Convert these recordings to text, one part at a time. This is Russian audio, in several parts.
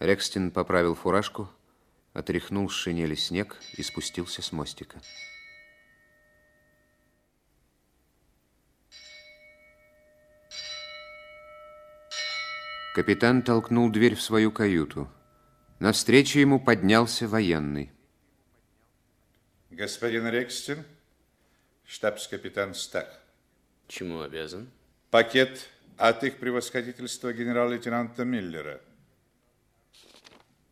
Рекстин поправил фуражку, отряхнул с шинели снег и спустился с мостика. Капитан толкнул дверь в свою каюту. Навстречу ему поднялся военный. Господин Рекстин, штабс-капитан Стах. Чему обязан? Пакет от их превосходительства генерал-лейтенанта Миллера.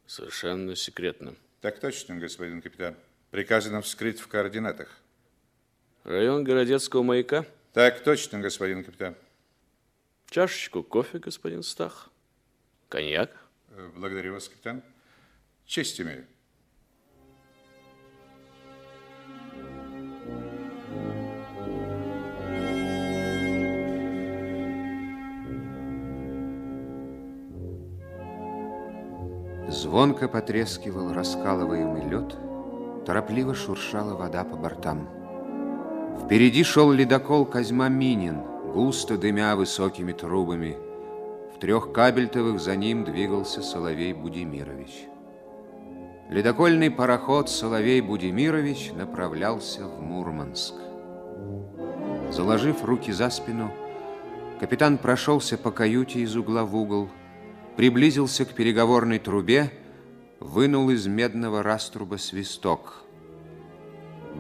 Совершенно секретно. Так точно, господин капитан. Приказано вскрыть в координатах. Район Городецкого маяка? Так точно, господин капитан. Чашечку кофе, господин Стах. Коньяк? Э, благодарю вас, капитан. Честь имею. Звонко потрескивал раскалываемый лед, торопливо шуршала вода по бортам. Впереди шел ледокол Козьма Минин, густо дымя высокими трубами. В трех кабельтовых за ним двигался Соловей Будимирович. Ледокольный пароход Соловей Будимирович направлялся в Мурманск. Заложив руки за спину, капитан прошелся по каюте из угла в угол, приблизился к переговорной трубе, вынул из медного раструба свисток.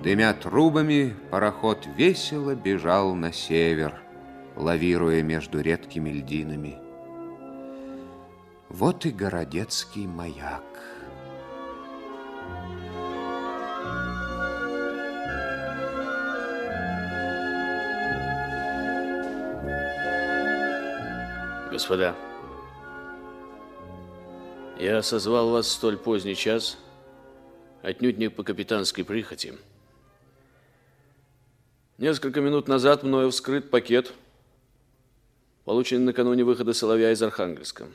Дымя трубами, пароход весело бежал на север, лавируя между редкими льдинами. Вот и городецкий маяк. Господа, я созвал вас в столь поздний час, отнюдь не по капитанской прихоти. Несколько минут назад мною вскрыт пакет, полученный накануне выхода Соловья из Архангельска.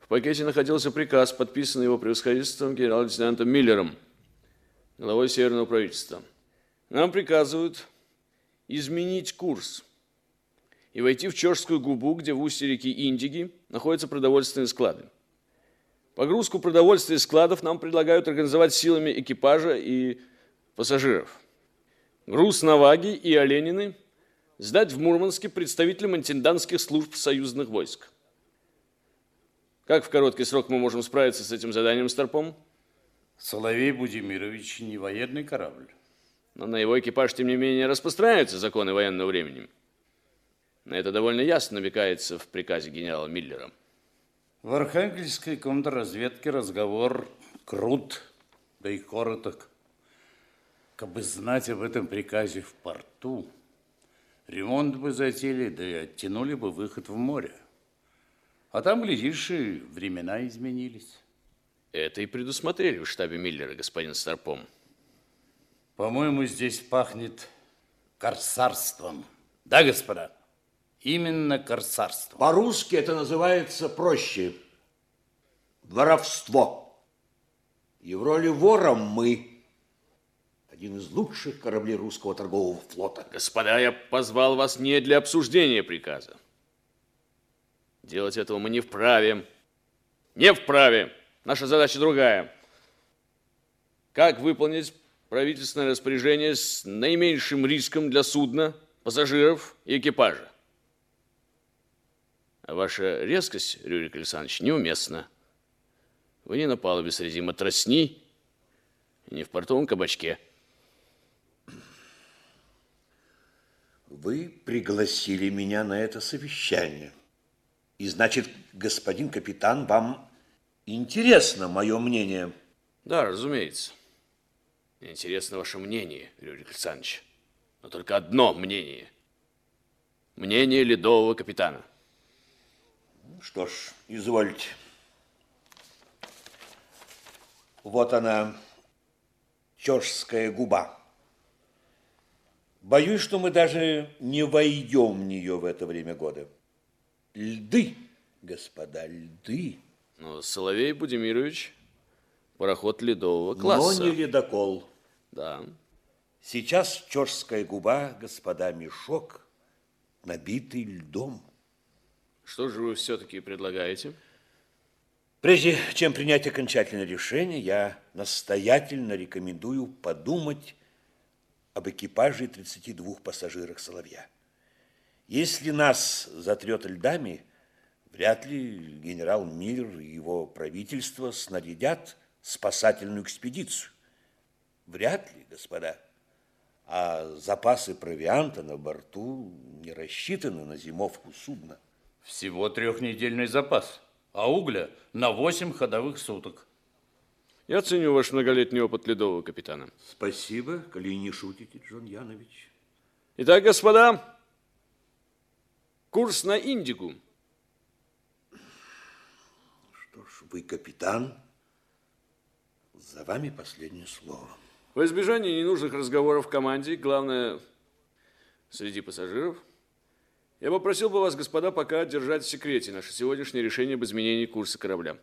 В пакете находился приказ, подписанный его превосходительством генерал-лейтенантом Миллером, главой Северного правительства. Нам приказывают изменить курс и войти в Чешскую губу, где в устье реки Индиги находятся продовольственные склады. Погрузку продовольствия из складов нам предлагают организовать силами экипажа и пассажиров. Груз Наваги и Оленины сдать в Мурманске представителям интендантских служб союзных войск. Как в короткий срок мы можем справиться с этим заданием, Старпом? Соловей Будимирович не военный корабль. Но на его экипаж, тем не менее, распространяются законы военного времени. Это довольно ясно намекается в приказе генерала Миллера. В Архангельской контрразведке разговор крут, да и короток. Кабы знать об этом приказе в порту, ремонт бы затеяли, да и оттянули бы выход в море. А там, глядишь, и времена изменились. Это и предусмотрели в штабе Миллера, господин Старпом. По-моему, здесь пахнет корсарством. Да, господа? Именно корсарство. По-русски это называется проще. Воровство. И в роли вора мы. Один из лучших кораблей русского торгового флота. Господа, я позвал вас не для обсуждения приказа. Делать этого мы не вправе. Не вправе. Наша задача другая. Как выполнить правительственное распоряжение с наименьшим риском для судна, пассажиров и экипажа? А ваша резкость, Рюрик Александрович, неуместна. Вы не на палубе среди матросни, не в портовом кабачке. Вы пригласили меня на это совещание. И значит, господин капитан, вам интересно мое мнение? Да, разумеется. интересно ваше мнение, Рюрик Александрович. Но только одно мнение. Мнение ледового капитана. Что ж, извольте. Вот она, чешская губа. Боюсь, что мы даже не войдем в нее в это время года. Льды, господа, льды. Ну, Соловей Будимирович, пароход ледового класса. Но не ледокол. Да. Сейчас чешская губа, господа, мешок, набитый льдом. Что же вы все-таки предлагаете? Прежде чем принять окончательное решение, я настоятельно рекомендую подумать об экипаже и 32 пассажирах «Соловья». Если нас затрет льдами, вряд ли генерал Миллер и его правительство снарядят спасательную экспедицию. Вряд ли, господа. А запасы провианта на борту не рассчитаны на зимовку судна. Всего трехнедельный запас, а угля на 8 ходовых суток. Я ценю ваш многолетний опыт ледового капитана. Спасибо, коли не шутите, Джон Янович. Итак, господа, курс на Индику. Что ж, вы капитан, за вами последнее слово. В избежание ненужных разговоров в команде, главное, среди пассажиров, я попросил бы вас, господа, пока держать в секрете наше сегодняшнее решение об изменении курса корабля.